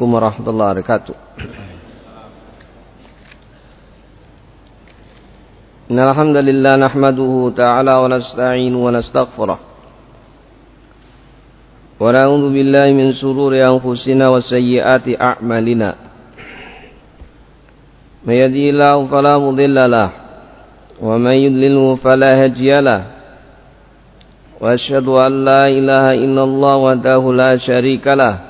عليكم ورحمة الله وبركاته إن الحمد لله نحمده تعالى ونستعين ونستغفره ونعوذ بالله من شرور أنفسنا وسيئات أعمالنا من يهدي الله فلا مضل له ومن يضلله فلا هادي له وأشهد أن لا إله إلا الله وحده لا شريك له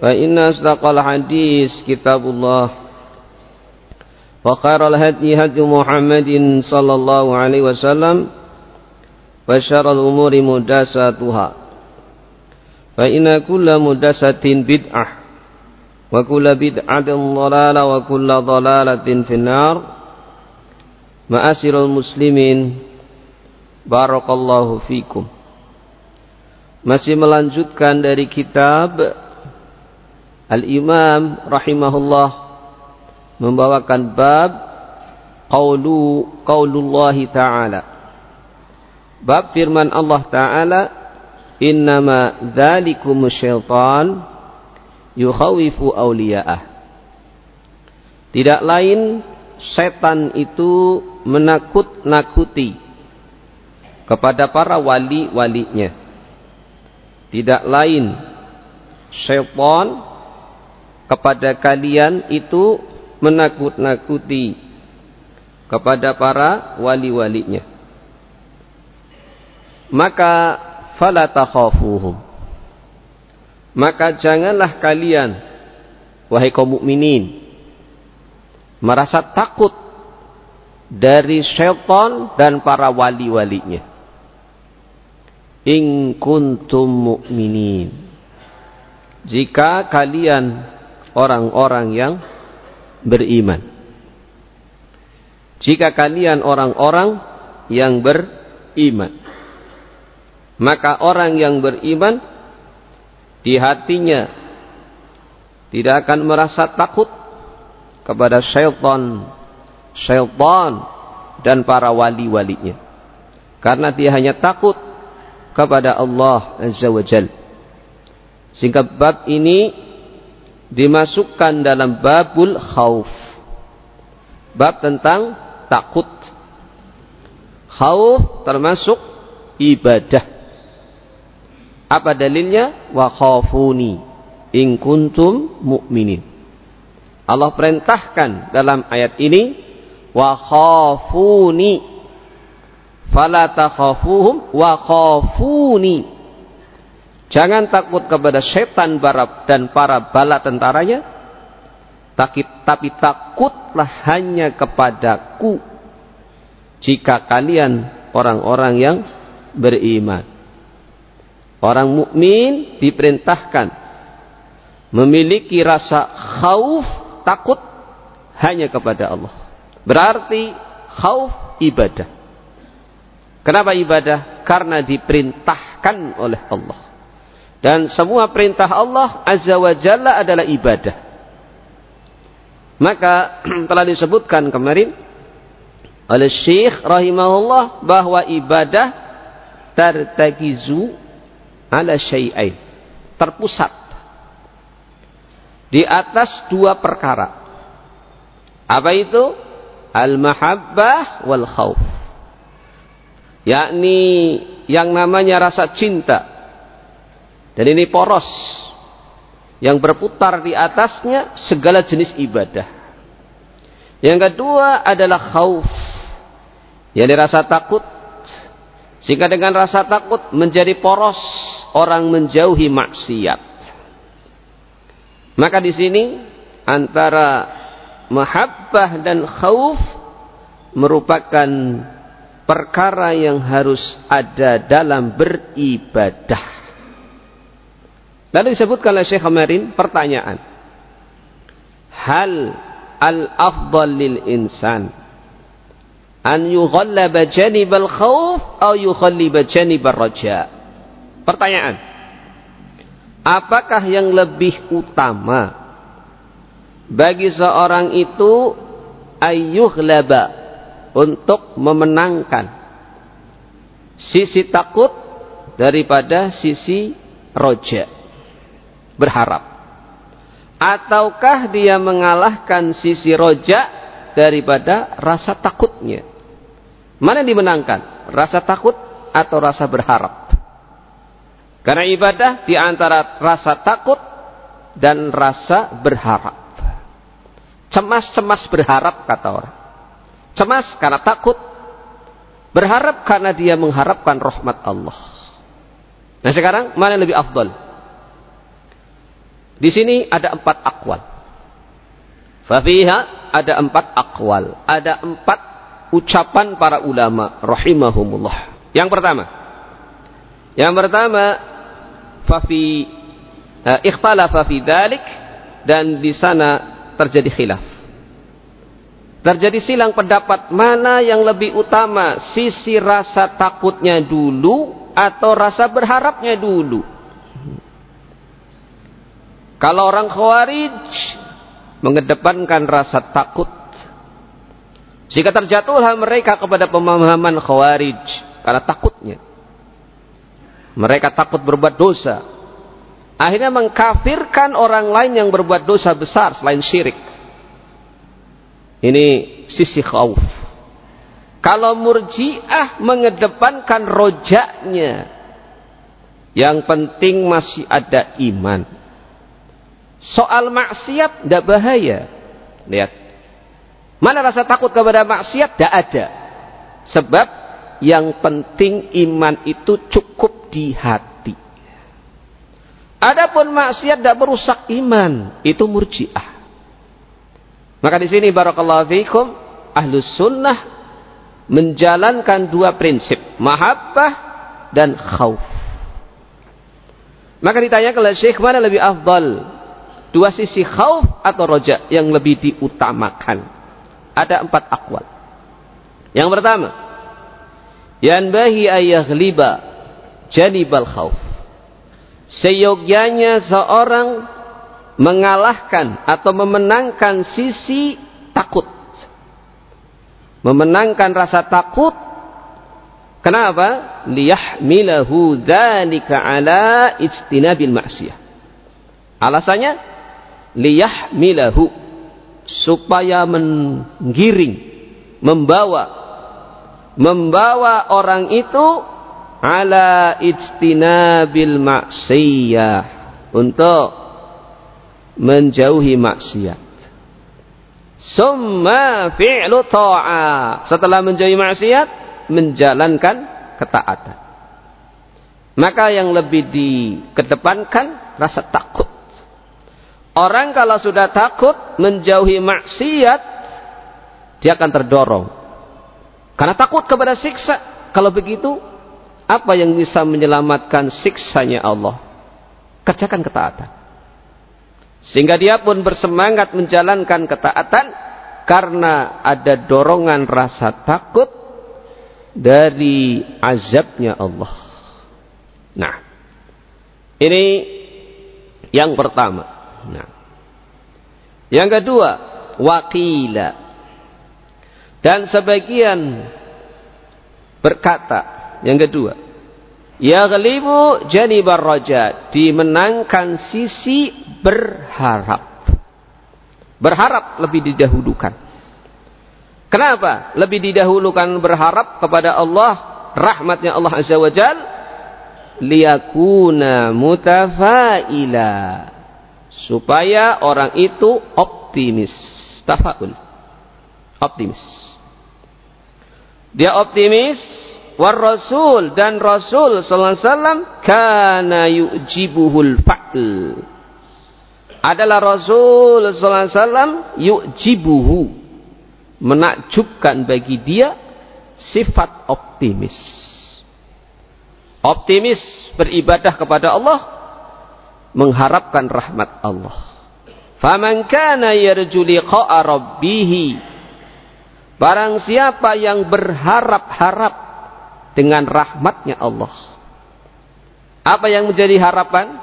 فإن أصدق الحديث كتاب الله وخير الهدي هدي محمد صلى الله عليه وسلم وشر الأمور مدساتها فإن كل مدسة بدعة وكل بدعة ضلالة وكل ضلالة في النار مآسر المسلمين بارك الله فيكم masih melanjutkan dari kitab Al-Imam rahimahullah membawakan bab qaulu qaulullahi ta'ala. Bab firman Allah taala innama dzalikum syaitan yukhawifu awliya'ah. Tidak lain setan itu menakut-nakuti kepada para wali-walinya. Tidak lain syaitan kepada kalian itu menakut-nakuti kepada para wali-walinya. Maka fala takhafuhum. Maka janganlah kalian wahai kaum mukminin merasa takut dari syaitan dan para wali-walinya. In kuntum mu'minin. Jika kalian orang-orang yang beriman. Jika kalian orang-orang yang beriman, maka orang yang beriman di hatinya tidak akan merasa takut kepada syaitan, syaitan dan para wali-walinya. Karena dia hanya takut kepada Allah Azza wa Jal. Sehingga bab ini dimasukkan dalam babul khauf. Bab tentang takut. Khauf termasuk ibadah. Apa dalilnya? Wa khafuni in kuntum mu'minin. Allah perintahkan dalam ayat ini wa khafuni fala takhafuhum wa khafuni Jangan takut kepada setan dan para bala tentaranya. Tapi, tapi takutlah hanya kepadaku. Jika kalian orang-orang yang beriman. Orang mukmin diperintahkan memiliki rasa khauf, takut hanya kepada Allah. Berarti khauf ibadah. Kenapa ibadah? Karena diperintahkan oleh Allah. Dan semua perintah Allah Azza wa Jalla adalah ibadah. Maka telah disebutkan kemarin oleh Syekh rahimahullah bahwa ibadah tartakizu ala syai'ain. Terpusat di atas dua perkara. Apa itu? Al-mahabbah wal khauf. Yakni yang namanya rasa cinta dan ini poros. yang berputar di atasnya segala jenis ibadah. Yang kedua adalah khauf. Yang dirasa takut. Sehingga dengan rasa takut menjadi poros orang menjauhi maksiat. Maka di sini antara mahabbah dan khauf merupakan perkara yang harus ada dalam beribadah. Lalu disebutkan oleh Syekh Kamarin pertanyaan. Hal al-afdal lil insan an yughallaba janibal khawf atau yughallaba janibal raja. Pertanyaan. Apakah yang lebih utama bagi seorang itu ayyughlaba untuk memenangkan sisi takut daripada sisi roja berharap. Ataukah dia mengalahkan sisi roja daripada rasa takutnya? Mana yang dimenangkan? Rasa takut atau rasa berharap? Karena ibadah di antara rasa takut dan rasa berharap. Cemas-cemas berharap kata orang. Cemas karena takut. Berharap karena dia mengharapkan rahmat Allah. Nah sekarang mana yang lebih afdal? Di sini ada empat akwal. Fafiha ada empat akwal. Ada empat ucapan para ulama rahimahumullah. Yang pertama. Yang pertama fafi uh, ikhtalafa fi dalik dan di sana terjadi khilaf. Terjadi silang pendapat mana yang lebih utama, sisi rasa takutnya dulu atau rasa berharapnya dulu. Kalau orang khawarij mengedepankan rasa takut. Jika terjatuhlah mereka kepada pemahaman khawarij karena takutnya. Mereka takut berbuat dosa. Akhirnya mengkafirkan orang lain yang berbuat dosa besar selain syirik. Ini sisi khauf. Kalau murjiah mengedepankan rojaknya. Yang penting masih ada iman. Soal maksiat tidak bahaya. Lihat. Mana rasa takut kepada maksiat? Tidak ada. Sebab yang penting iman itu cukup di hati. Adapun maksiat tidak merusak iman. Itu murjiah. Maka di sini barakallahu fiikum ahlus sunnah menjalankan dua prinsip. Mahabbah dan khauf. Maka ditanya kalau Syekh mana lebih afdal? Dua sisi khauf atau roja yang lebih diutamakan. Ada empat akwal. Yang pertama, yanbahi ayaghliba janibal khauf. Seyogyanya seorang mengalahkan atau memenangkan sisi takut. Memenangkan rasa takut. Kenapa? Liyahmilahu dzalika ala ijtinabil maksiyah. Alasannya liyahmilahu supaya menggiring membawa membawa orang itu ala ijtinabil maksiyah untuk menjauhi maksiat. Summa fi'lu ta'a setelah menjauhi maksiat menjalankan ketaatan. Maka yang lebih dikedepankan rasa takut Orang kalau sudah takut menjauhi maksiat, dia akan terdorong. Karena takut kepada siksa. Kalau begitu, apa yang bisa menyelamatkan siksanya Allah? Kerjakan ketaatan. Sehingga dia pun bersemangat menjalankan ketaatan karena ada dorongan rasa takut dari azabnya Allah. Nah, ini yang pertama. Nah. Yang kedua, wakila. Dan sebagian berkata, yang kedua, yaghlibu janibar raja, dimenangkan sisi berharap. Berharap lebih didahulukan. Kenapa? Lebih didahulukan berharap kepada Allah, rahmatnya Allah Azza wa Jal, liyakuna mutafaila supaya orang itu optimis. Tafaul optimis. Dia optimis. War rasul dan rasul sallallahu alaihi wasallam kana yujibuhul fa'l. Adalah rasul sallallahu alaihi wasallam yujibuhu. Menakjubkan bagi dia sifat optimis. Optimis beribadah kepada Allah mengharapkan rahmat Allah faman kana yarju liqa'a rabbih barang siapa yang berharap-harap dengan rahmatnya Allah. Apa yang menjadi harapan?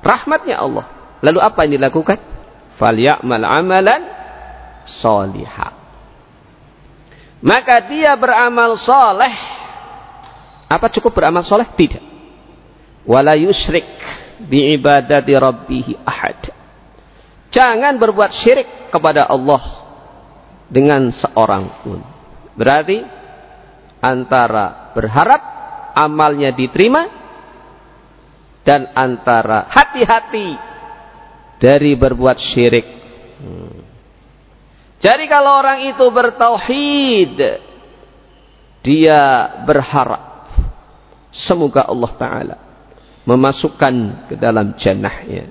Rahmatnya Allah. Lalu apa yang dilakukan? Falyamal amalan solihah. Maka dia beramal soleh. Apa cukup beramal soleh? Tidak. Wala yusrik ibadati rabbihi ahad. Jangan berbuat syirik kepada Allah dengan seorang pun. Berarti antara berharap amalnya diterima dan antara hati-hati dari berbuat syirik. Hmm. Jadi kalau orang itu bertauhid, dia berharap semoga Allah Taala memasukkan ke dalam jannahnya.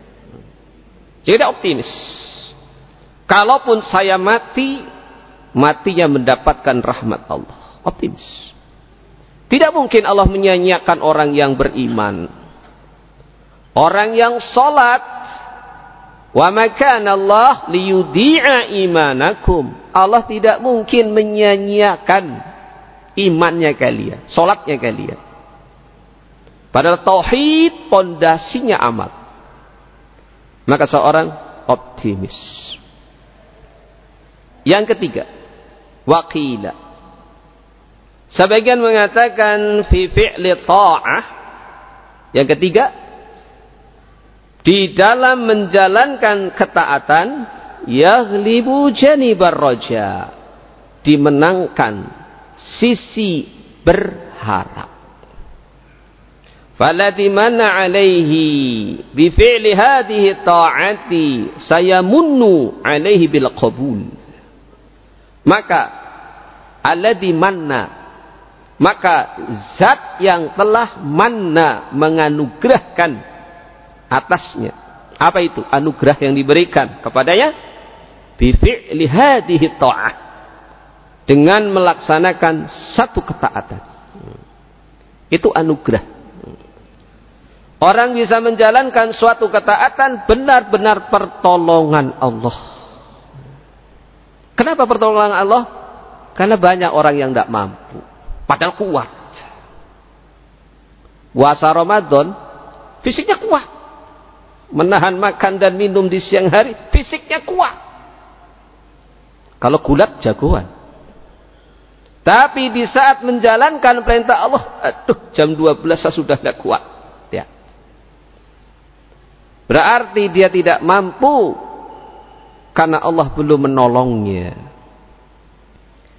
Jadi optimis. Kalaupun saya mati, matinya mendapatkan rahmat Allah optimis. Tidak mungkin Allah menyanyiakan orang yang beriman. Orang yang salat wa makana Allah liyudhi'a imanakum. Allah tidak mungkin menyanyiakan imannya kalian, salatnya kalian. Padahal tauhid pondasinya amal. Maka seorang optimis. Yang ketiga, waqila Sebagian mengatakan fi fi'li ta'ah. Yang ketiga, di dalam menjalankan ketaatan yaghlibu janibar roja dimenangkan sisi berharap falati mana maka alladhi manna maka zat yang telah mana menganugerahkan atasnya. Apa itu anugerah yang diberikan kepadanya? Dengan melaksanakan satu ketaatan. Itu anugerah orang bisa menjalankan suatu ketaatan benar-benar pertolongan Allah kenapa pertolongan Allah karena banyak orang yang tidak mampu Padahal kuat. Puasa Ramadan, fisiknya kuat. Menahan makan dan minum di siang hari, fisiknya kuat. Kalau gulat, jagoan. Tapi di saat menjalankan perintah Allah, aduh jam 12 saya sudah tidak kuat. Berarti dia tidak mampu karena Allah belum menolongnya.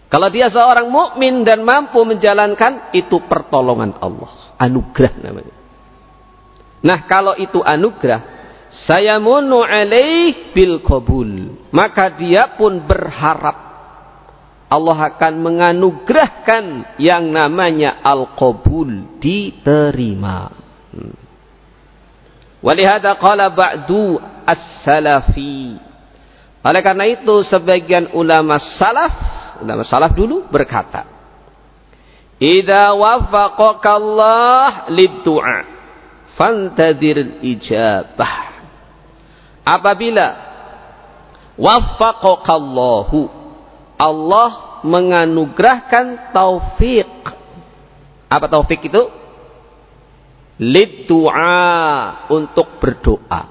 Kalau dia seorang mukmin dan mampu menjalankan itu pertolongan Allah, anugerah namanya. Nah, kalau itu anugerah, saya munu alaih bil qabul. Maka dia pun berharap Allah akan menganugerahkan yang namanya al-qabul, diterima. Hmm. Walihada qala ba'du as-salafi. Oleh karena itu sebagian ulama salaf ulama salaf dulu berkata, "Idza waffaqaka Allah lid-du'a, fantadir ijabah." Apabila waffaqaka Allah, Allah menganugerahkan taufik. Apa taufik itu? Lid-du'a untuk berdoa.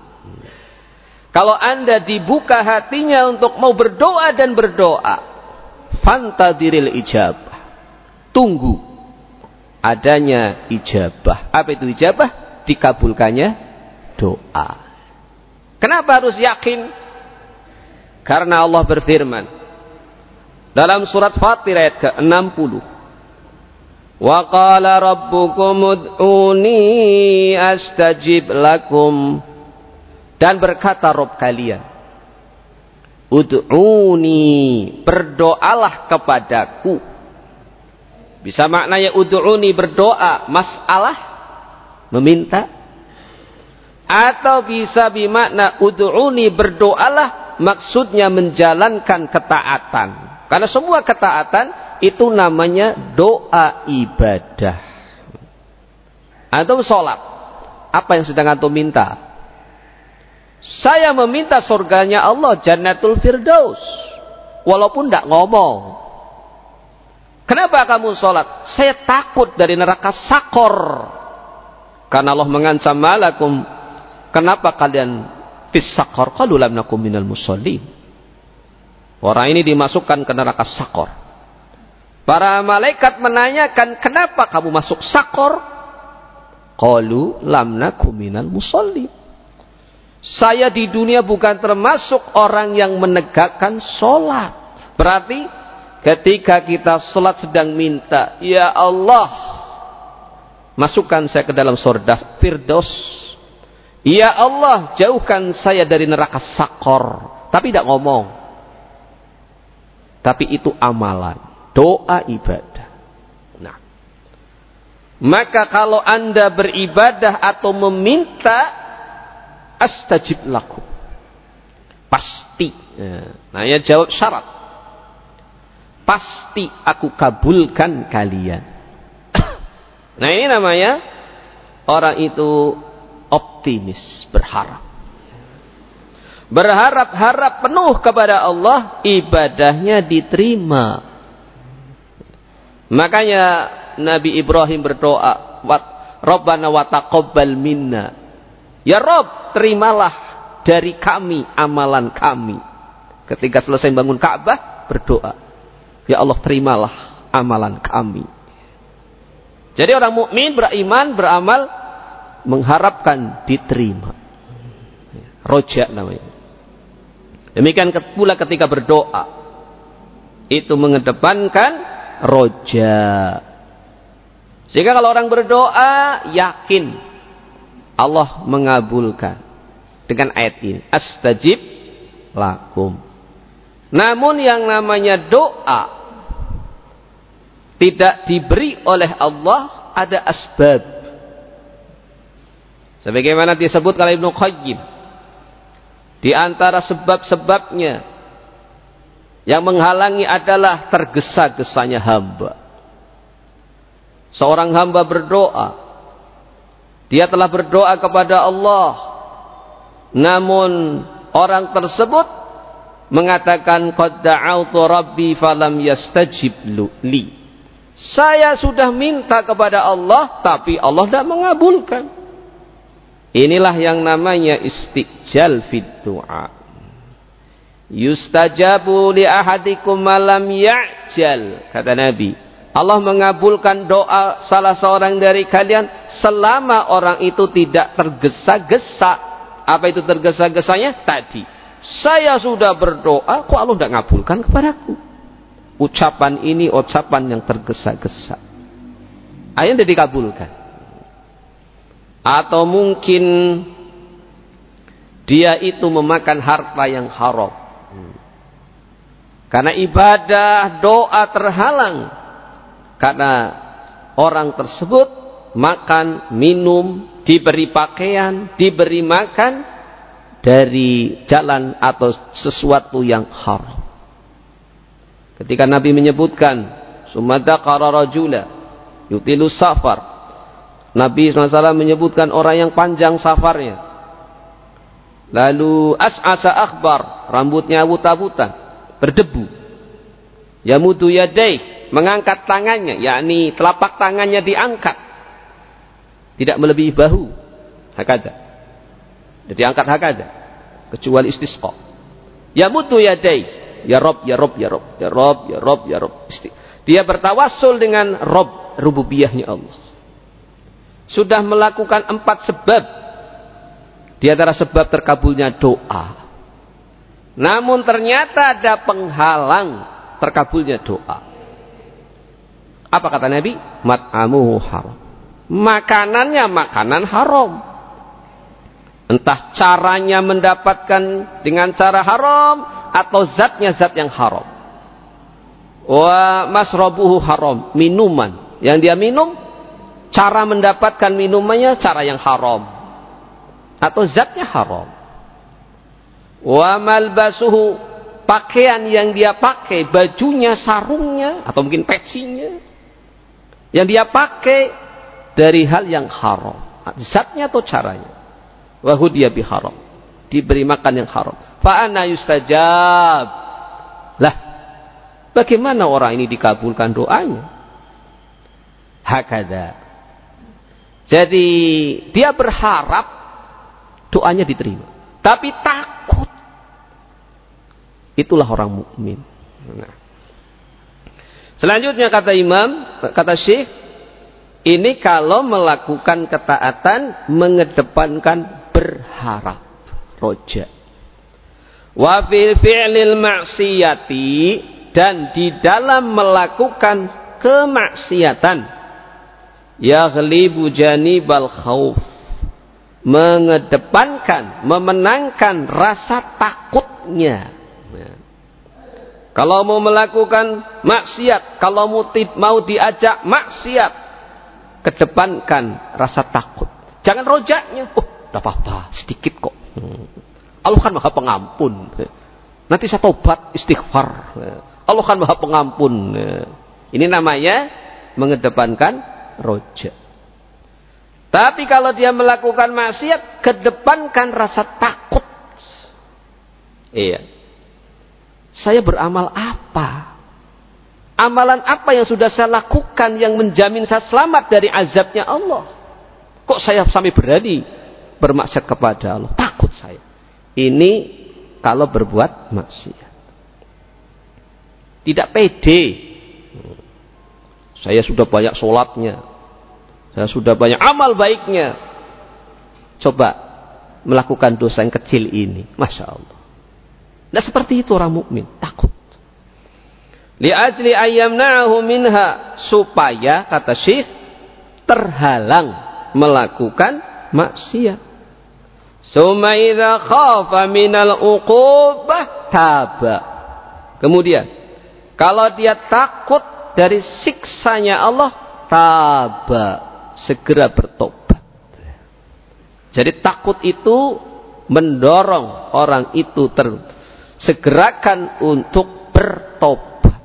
Kalau anda dibuka hatinya untuk mau berdoa dan berdoa fantadiril ijabah. Tunggu adanya ijabah. Apa itu ijabah? Dikabulkannya doa. Kenapa harus yakin? Karena Allah berfirman dalam surat Fatir ayat ke-60. Qala rabbukum ud'uni astajib lakum. Dan berkata Rob kalian, Ud'uni, berdoalah kepadaku. Bisa maknanya ud'uni berdoa, masalah, meminta. Atau bisa bimakna ud'uni berdoalah, maksudnya menjalankan ketaatan. Karena semua ketaatan itu namanya doa ibadah. Atau sholat. Apa yang sedang antum minta? Saya meminta surganya Allah Jannatul Firdaus. Walaupun tidak ngomong. Kenapa kamu sholat? Saya takut dari neraka sakor. Karena Allah mengancam malakum. Kenapa kalian fis sakor? Kalau lam nakum minal musallin. Orang ini dimasukkan ke neraka sakor. Para malaikat menanyakan, kenapa kamu masuk sakor? Qalu lam nakum minal musallin. Saya di dunia bukan termasuk orang yang menegakkan sholat. Berarti ketika kita sholat sedang minta, Ya Allah, masukkan saya ke dalam surga Firdaus. Ya Allah, jauhkan saya dari neraka sakor. Tapi tidak ngomong. Tapi itu amalan. Doa ibadah. Nah. Maka kalau anda beribadah atau meminta astajib laku. Pasti. Nah, ya jawab syarat. Pasti aku kabulkan kalian. nah, ini namanya orang itu optimis, berharap. Berharap-harap penuh kepada Allah, ibadahnya diterima. Makanya Nabi Ibrahim berdoa, Rabbana wa taqabbal minna Ya Rob, terimalah dari kami amalan kami. Ketika selesai bangun Ka'bah, berdoa. Ya Allah, terimalah amalan kami. Jadi orang mukmin beriman, beramal, mengharapkan diterima. Roja namanya. Demikian pula ketika berdoa. Itu mengedepankan roja. Sehingga kalau orang berdoa, yakin Allah mengabulkan dengan ayat ini. Astajib lakum. Namun yang namanya doa tidak diberi oleh Allah ada asbab. Sebagaimana disebut oleh Ibnu Qayyim di antara sebab-sebabnya yang menghalangi adalah tergesa-gesanya hamba seorang hamba berdoa dia telah berdoa kepada Allah. Namun orang tersebut mengatakan qad da'awtu rabbi falam yastajib li. Saya sudah minta kepada Allah tapi Allah tidak mengabulkan. Inilah yang namanya istiqjal fid du'a. Yustajabu li ahadikum malam ya'jal kata Nabi. Allah mengabulkan doa salah seorang dari kalian selama orang itu tidak tergesa-gesa. Apa itu tergesa-gesanya? Tadi. Saya sudah berdoa, kok Allah tidak ngabulkan kepadaku? Ucapan ini ucapan yang tergesa-gesa. Ayat tidak dikabulkan. Atau mungkin dia itu memakan harta yang haram. Karena ibadah doa terhalang karena orang tersebut makan, minum, diberi pakaian, diberi makan dari jalan atau sesuatu yang haram. Ketika Nabi menyebutkan sumadaqara rajula yutilu safar. Nabi SAW menyebutkan orang yang panjang safarnya. Lalu as'asa akhbar, rambutnya awut-awutan, berdebu. Yamudu yadaih, mengangkat tangannya, yakni telapak tangannya diangkat. Tidak melebihi bahu. Hakada. Jadi angkat hakada. Kecuali istisqa. Ya mutu ya. Ya Rob, ya Rob, ya Rob, ya Rob, ya Rob, ya Rob. Dia bertawasul dengan Rob, rububiyahnya Allah. Sudah melakukan empat sebab. Di antara sebab terkabulnya doa. Namun ternyata ada penghalang terkabulnya doa. Apa kata Nabi? Mat'amuhu haram. Makanannya makanan haram. Entah caranya mendapatkan dengan cara haram atau zatnya zat yang haram. Wa masrobuhu haram, minuman. Yang dia minum, cara mendapatkan minumannya cara yang haram. Atau zatnya haram. Wa malbasuhu, pakaian yang dia pakai, bajunya, sarungnya, atau mungkin pecinya. Yang dia pakai dari hal yang haram. Zatnya atau caranya wahudiya biharam. Diberi makan yang haram. Fa'ana yustajab. Lah, bagaimana orang ini dikabulkan doanya? Hakada. Jadi dia berharap doanya diterima. Tapi takut. Itulah orang mukmin. Nah. Selanjutnya kata imam, kata syekh, ini kalau melakukan ketaatan mengedepankan berharap roja wa fil fi'lil maksiyati dan di dalam melakukan kemaksiatan yaghlibu janibal khauf mengedepankan memenangkan rasa takutnya kalau mau melakukan maksiat kalau mau, mau diajak maksiat kedepankan rasa takut jangan rojaknya oh tidak apa-apa, sedikit kok. Allah kan maha pengampun. Nanti saya tobat istighfar. Allah kan maha pengampun. Ini namanya mengedepankan roja. Tapi kalau dia melakukan maksiat, kedepankan rasa takut. Iya. Saya beramal apa? Amalan apa yang sudah saya lakukan yang menjamin saya selamat dari azabnya Allah? Kok saya sampai berani bermaksiat kepada Allah. Takut saya. Ini kalau berbuat maksiat. Tidak pede. Saya sudah banyak sholatnya. Saya sudah banyak amal baiknya. Coba melakukan dosa yang kecil ini. Masya Allah. Nah seperti itu orang mukmin takut. Li'ajli ayyamna'ahu minha. Supaya, kata Syekh, terhalang melakukan maksiat. Suma idza khafa minal uqubah taba. Kemudian, kalau dia takut dari siksanya Allah, taba, segera bertobat. Jadi takut itu mendorong orang itu tersegerakan untuk bertobat.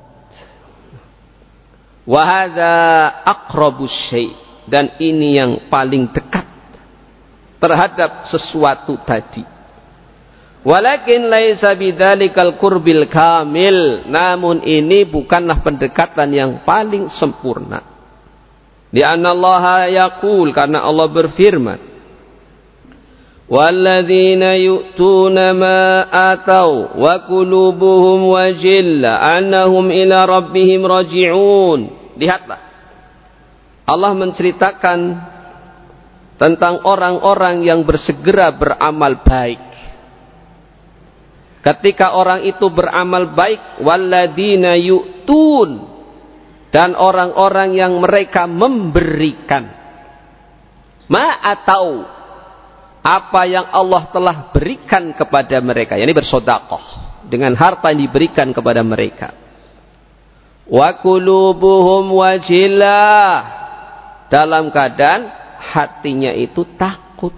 Wahada akrabus syai' dan ini yang paling dekat terhadap sesuatu tadi. Walakin laisa bidzalikal qurbil kamil. Namun ini bukanlah pendekatan yang paling sempurna. Di Allah yaqul karena Allah berfirman. Walladzina yu'tuna ma atau wa qulubuhum wajilla annahum ila rabbihim raji'un. Lihatlah. Allah menceritakan tentang orang-orang yang bersegera beramal baik. Ketika orang itu beramal baik, waladina yu'tun dan orang-orang yang mereka memberikan ma atau apa yang Allah telah berikan kepada mereka, yakni bersodakoh dengan harta yang diberikan kepada mereka. Wa kulubuhum wajilah dalam keadaan hatinya itu takut.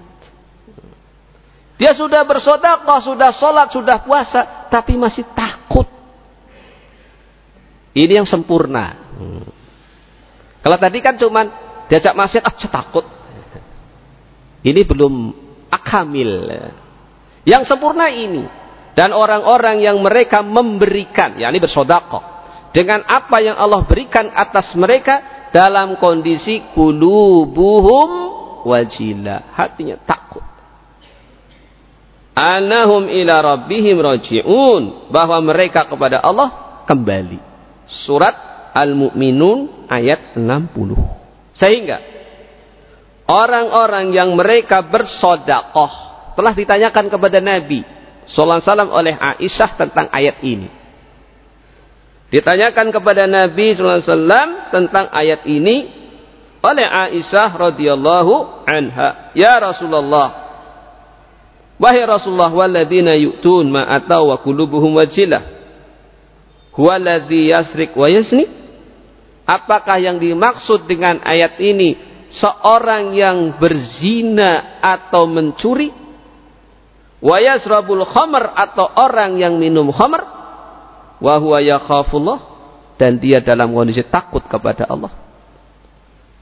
Dia sudah bersodakoh, sudah sholat, sudah puasa, tapi masih takut. Ini yang sempurna. Hmm. Kalau tadi kan cuman diajak maksiat, ah takut. Ini belum akamil. Yang sempurna ini. Dan orang-orang yang mereka memberikan, yakni bersodakoh. Dengan apa yang Allah berikan atas mereka, dalam kondisi kulubuhum wajila hatinya takut anahum ila rabbihim raji'un bahwa mereka kepada Allah kembali surat al-mu'minun ayat 60 sehingga orang-orang yang mereka bersodakoh telah ditanyakan kepada Nabi sallallahu wasallam oleh Aisyah tentang ayat ini Ditanyakan kepada Nabi SAW tentang ayat ini oleh Aisyah radhiyallahu anha. Ya Rasulullah, Wahai Rasulullah walladzina yu'tun ma atau wa qulubuhum wajilah. Huwaladzi yasrik wa yasni. Apakah yang dimaksud dengan ayat ini seorang yang berzina atau mencuri? Wa yasrabul khamr atau orang yang minum khamr? Wa huwa yakhafullah dan dia dalam kondisi takut kepada Allah.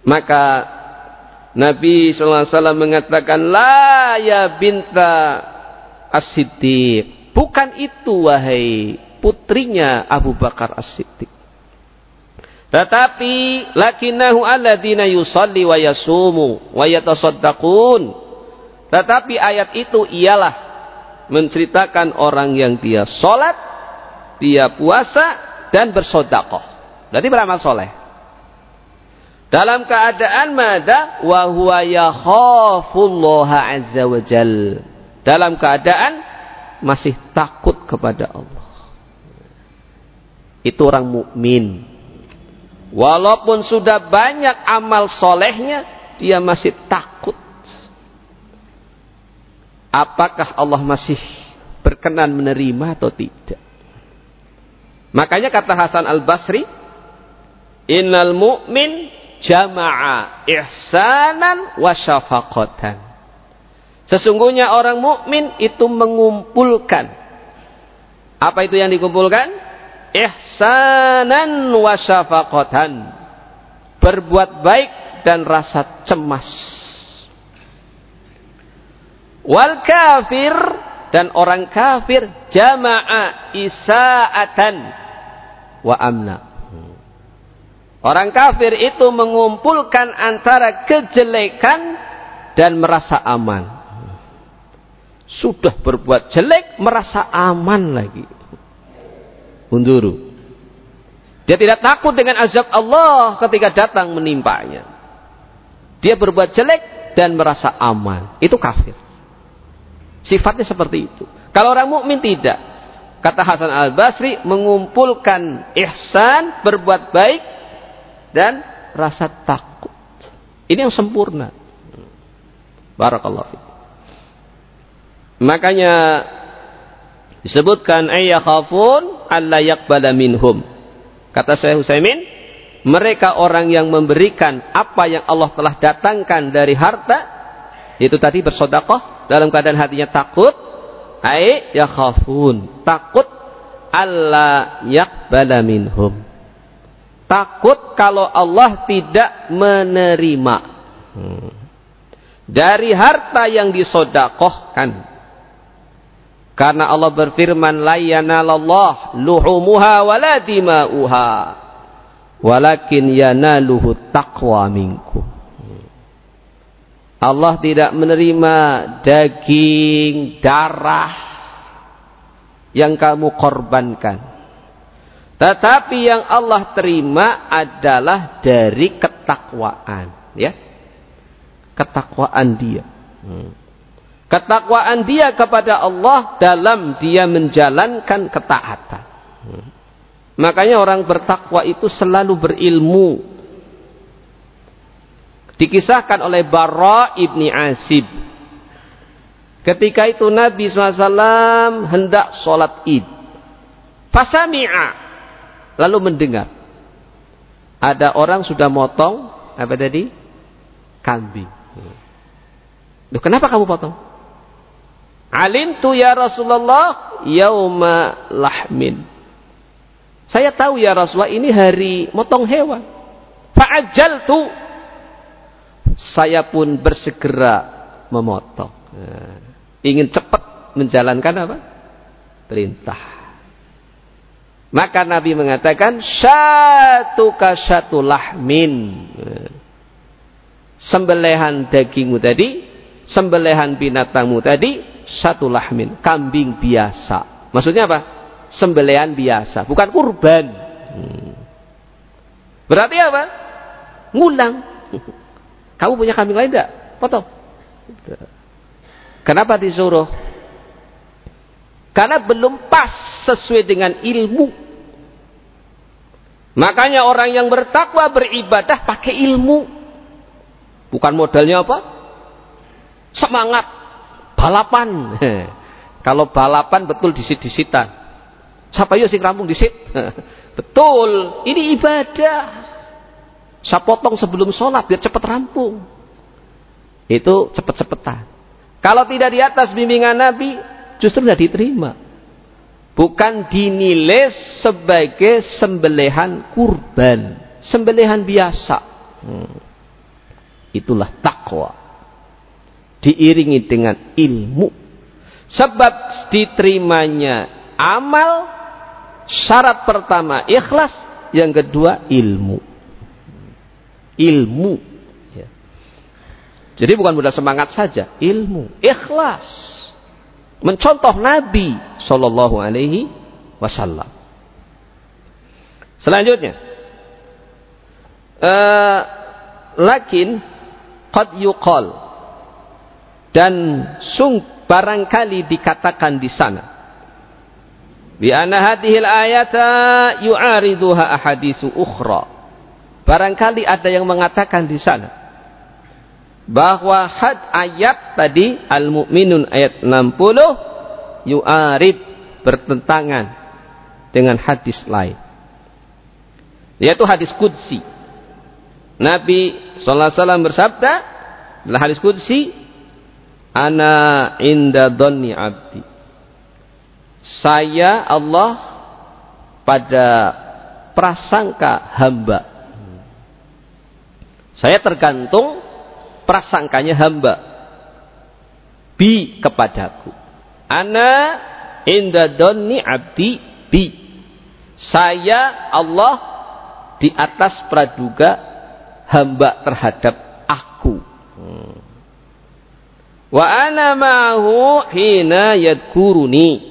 Maka Nabi SAW mengatakan, La ya binta as-siddiq. Bukan itu wahai putrinya Abu Bakar as-siddiq. Tetapi lakinahu alladina yusalli wa yasumu wa yatasaddaqun. Tetapi ayat itu ialah menceritakan orang yang dia sholat, dia puasa dan bersodakoh. Berarti beramal soleh. Dalam keadaan mada wa huwa yakhafullaha azza wa jal. Dalam keadaan masih takut kepada Allah. Itu orang mukmin. Walaupun sudah banyak amal solehnya, dia masih takut. Apakah Allah masih berkenan menerima atau tidak? Makanya kata Hasan al-Basri, Innal mu'min jama'a ihsanan wa syafaqatan. Sesungguhnya orang mukmin itu mengumpulkan apa itu yang dikumpulkan? Ihsanan wa syafaqatan. Berbuat baik dan rasa cemas. Wal kafir dan orang kafir jama'a isaatan wa amna Orang kafir itu mengumpulkan antara kejelekan dan merasa aman. Sudah berbuat jelek, merasa aman lagi. Unduru. Dia tidak takut dengan azab Allah ketika datang menimpanya. Dia berbuat jelek dan merasa aman. Itu kafir. Sifatnya seperti itu. Kalau orang mukmin tidak. Kata Hasan Al-Basri mengumpulkan ihsan, berbuat baik dan rasa takut. Ini yang sempurna. Barakallahu Makanya disebutkan ayyakhafun alla yaqbala minhum. Kata saya Husaimin, mereka orang yang memberikan apa yang Allah telah datangkan dari harta, itu tadi bersodakoh dalam keadaan hatinya takut, ay yakhafun, takut alla yaqbala minhum takut kalau Allah tidak menerima hmm. dari harta yang disodakohkan karena Allah berfirman la luhumuha wala walakin yanaluhu taqwa minkum. Allah tidak menerima daging darah yang kamu korbankan tetapi yang Allah terima adalah dari ketakwaan, ya. Ketakwaan dia. Hmm. Ketakwaan dia kepada Allah dalam dia menjalankan ketaatan. Makanya orang bertakwa itu selalu berilmu. Dikisahkan oleh Bara ibni Asib. Ketika itu Nabi SAW hendak sholat id. Fasami'a lalu mendengar ada orang sudah motong apa tadi kambing. Loh, kenapa kamu potong? Alintu ya Rasulullah yauma lahmin. Saya tahu ya Rasulullah ini hari motong hewan. Fa'ajal tu. Saya pun bersegera memotong. Nah, ingin cepat menjalankan apa? Perintah. Maka Nabi mengatakan satu kasatu lahmin. Sembelihan dagingmu tadi, sembelihan binatangmu tadi satu lahmin, kambing biasa. Maksudnya apa? Sembelihan biasa, bukan kurban. Hmm. Berarti apa? Ngulang. Kamu punya kambing lain tidak? Potong. Kenapa disuruh? Karena belum pas sesuai dengan ilmu. Makanya orang yang bertakwa beribadah pakai ilmu. Bukan modalnya apa? Semangat. Balapan. Kalau balapan betul disit-disitan. Siapa yuk sing rampung disit? betul, ini ibadah. Saya potong sebelum sholat biar cepat rampung. Itu cepat-cepatan. Kalau tidak di atas bimbingan Nabi, justru tidak diterima. Bukan dinilai sebagai sembelihan kurban. Sembelihan biasa. Hmm. Itulah takwa. Diiringi dengan ilmu. Sebab diterimanya amal, syarat pertama ikhlas, yang kedua ilmu. Ilmu. Ya. Jadi bukan mudah semangat saja, ilmu, ikhlas. Mencontoh Nabi Shallallahu Alaihi Wasallam. Selanjutnya, uh, lakin qad yuqal dan sung barangkali dikatakan di sana. Bi anna hadhil ayata yu'ariduha ahadisu ukhra. Barangkali ada yang mengatakan di sana bahwa had ayat tadi al-mu'minun ayat 60 yu'arid bertentangan dengan hadis lain. Yaitu hadis qudsi. Nabi SAW bersabda dalam hadis kudsi ana inda dhanni abdi. Saya Allah pada prasangka hamba. Saya tergantung prasangkanya hamba. Bi kepadaku. Ana inda dhanni abdi bi. Saya Allah di atas praduga hamba terhadap aku. Hmm. Wa ana ma'hu hina yadkuruni.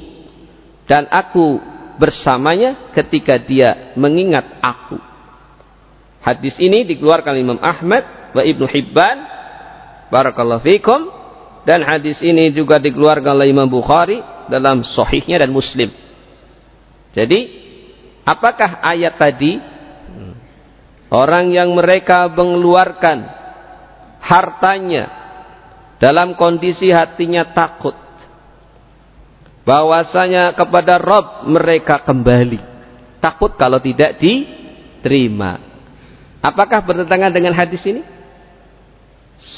Dan aku bersamanya ketika dia mengingat aku. Hadis ini dikeluarkan Imam Ahmad wa Ibnu Hibban. Barakallahu fikum. Dan hadis ini juga dikeluarkan oleh Imam Bukhari dalam sahihnya dan Muslim. Jadi, apakah ayat tadi Orang yang mereka mengeluarkan hartanya dalam kondisi hatinya takut. Bahwasanya kepada Rob mereka kembali. Takut kalau tidak diterima. Apakah bertentangan dengan hadis ini?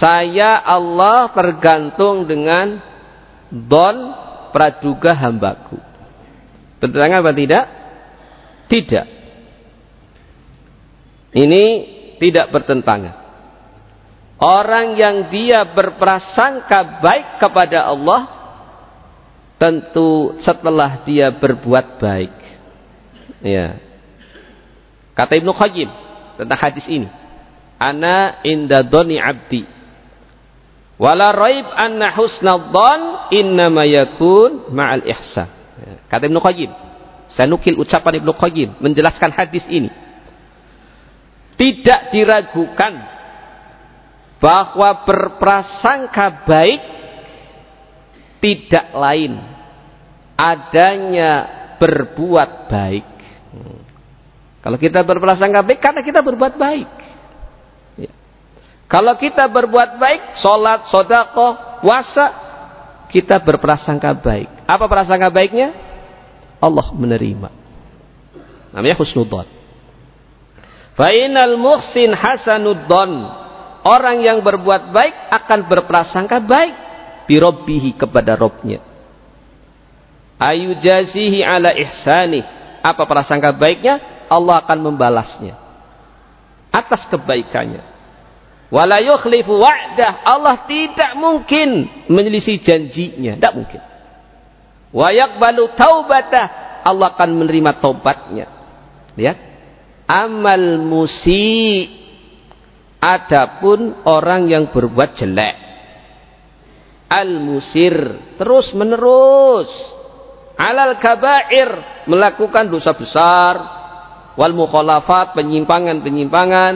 Saya Allah tergantung dengan don praduga hambaku. Bertentangan apa tidak? Tidak. Ini tidak bertentangan. Orang yang dia berprasangka baik kepada Allah tentu setelah dia berbuat baik. Ya. Kata Ibnu Qayyim tentang hadis ini. Ana inda dhani abdi. Wala raib anna husnadhan innama yakun ma'al ihsan. Ya. Kata Ibnu Qayyim. Saya nukil ucapan Ibnu Qayyim menjelaskan hadis ini tidak diragukan bahwa berprasangka baik tidak lain adanya berbuat baik. Kalau kita berprasangka baik karena kita berbuat baik. Ya. Kalau kita berbuat baik, sholat, sodako, puasa, kita berprasangka baik. Apa prasangka baiknya? Allah menerima. Namanya husnudon. Fainal muhsin hasanuddon. Orang yang berbuat baik akan berprasangka baik birobbihi kepada Robnya. Ayu jazihi ala ihsani. Apa prasangka baiknya? Allah akan membalasnya. Atas kebaikannya. Wala yukhlifu wa'dah. Allah tidak mungkin menyelisih janjinya. Tidak mungkin. Wa yakbalu taubatah. Allah akan menerima taubatnya. Lihat amal musi adapun orang yang berbuat jelek al musir terus menerus alal kabair melakukan dosa besar wal mukhalafat penyimpangan-penyimpangan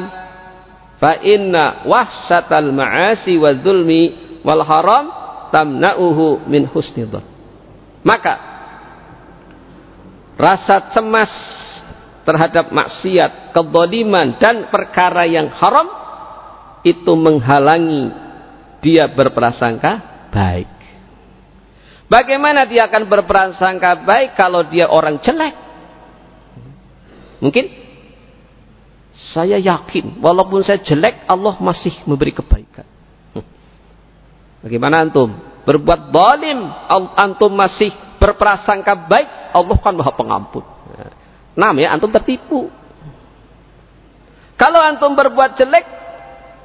fa inna wahsatal ma'asi wa zulmi wal haram tamna'uhu min husnidhan maka rasa cemas terhadap maksiat, kedoliman dan perkara yang haram itu menghalangi dia berprasangka baik. Bagaimana dia akan berprasangka baik kalau dia orang jelek? Mungkin saya yakin walaupun saya jelek Allah masih memberi kebaikan. Bagaimana antum? Berbuat zalim, antum masih berprasangka baik, Allah kan Maha Pengampun. Nah, ya antum tertipu. Kalau antum berbuat jelek,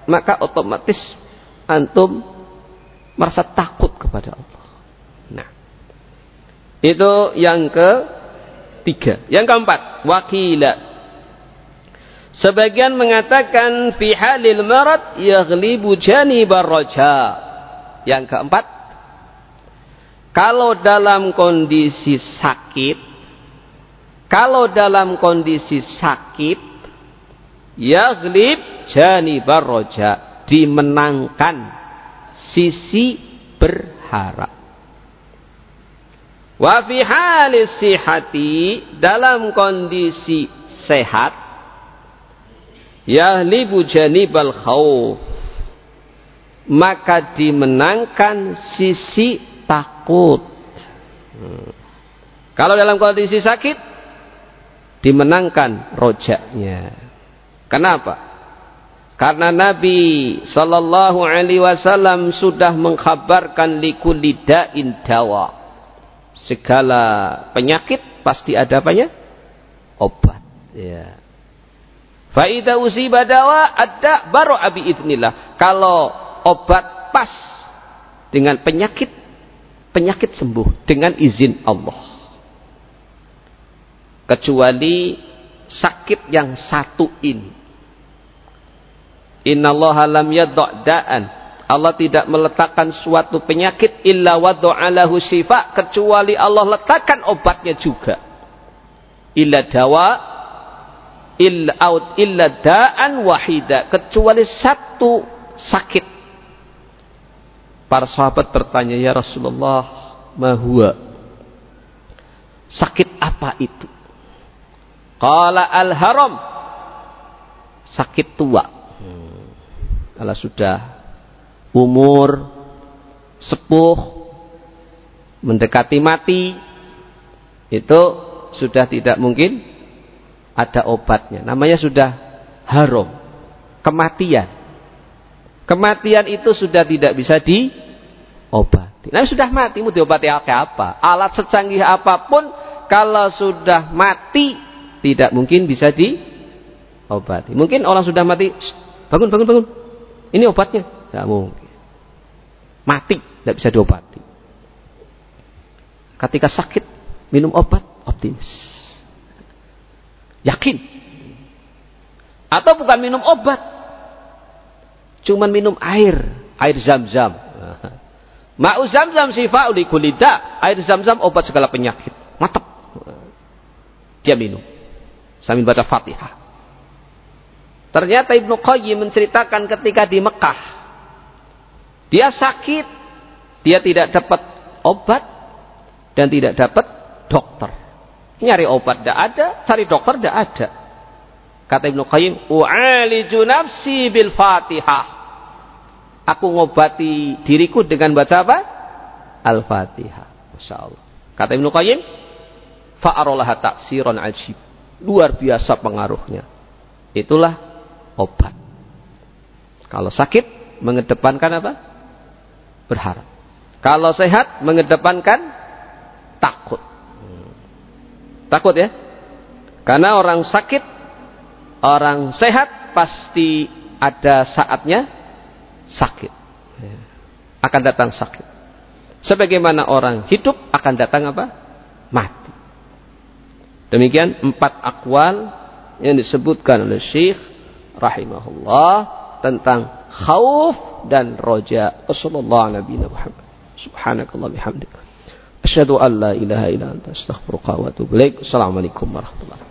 maka otomatis antum merasa takut kepada Allah. Nah, itu yang ketiga. Yang keempat, wakila. Sebagian mengatakan fi halil marad yaghlibu janibar raja. Yang keempat, kalau dalam kondisi sakit, kalau dalam kondisi sakit, yaglib janibar roja, dimenangkan sisi berharap. Wa fi halis sihati dalam kondisi sehat yahlibu janibal khawf maka dimenangkan sisi takut. Hmm. Kalau dalam kondisi sakit, dimenangkan rojaknya. Kenapa? Karena Nabi Sallallahu Alaihi Wasallam sudah mengkhabarkan likulidain dawa. Segala penyakit pasti ada apanya? Obat. Ya. Faida usiba dawa ada baru abi idnillah. Kalau obat pas dengan penyakit penyakit sembuh dengan izin Allah. Kecuali sakit yang satu ini. Innallaha lam yad'da'an. Allah tidak meletakkan suatu penyakit illa wada'alahu syifa kecuali Allah letakkan obatnya juga. Illa dawa illa illa da'an wahida kecuali satu sakit Para sahabat bertanya, "Ya Rasulullah, mahua?" Sakit apa itu? Qala al-haram. Sakit tua. Kalau sudah umur sepuh mendekati mati itu sudah tidak mungkin ada obatnya. Namanya sudah haram. Kematian. Kematian itu sudah tidak bisa di obati. Nah sudah mati mau diobati apa? Alat secanggih apa pun kalau sudah mati tidak mungkin bisa diobati. Mungkin orang sudah mati, bangun bangun bangun. Ini obatnya, tidak mungkin. Mati tidak bisa diobati. Ketika sakit minum obat optimis. Yakin. Atau bukan minum obat. Cuman minum air, air zam-zam. Ma'u zam-zam sifa'u li kulida. Air zam-zam obat segala penyakit. Mantap. Dia minum. Sambil baca Fatihah. Ternyata Ibnu Qayyim menceritakan ketika di Mekah. Dia sakit. Dia tidak dapat obat. Dan tidak dapat dokter. Nyari obat tidak ada. Cari dokter tidak ada. Kata Ibnu Qayyim. U'aliju nafsi bil Fatihah aku ngobati diriku dengan baca apa? Al-Fatihah. Masya Allah. Kata Ibnu Qayyim, fa'arolaha taksiron ajib. Luar biasa pengaruhnya. Itulah obat. Kalau sakit, mengedepankan apa? Berharap. Kalau sehat, mengedepankan takut. Hmm. Takut ya? Karena orang sakit, orang sehat pasti ada saatnya sakit. Ya. Akan datang sakit. Sebagaimana orang hidup akan datang apa? Mati. Demikian empat akwal yang disebutkan oleh Syekh rahimahullah tentang khauf dan roja. Wassalamualaikum Nabi Muhammad. Subhanakallah bihamdik. Asyhadu an la ilaha anta astaghfiruka wa atubu. Assalamualaikum warahmatullahi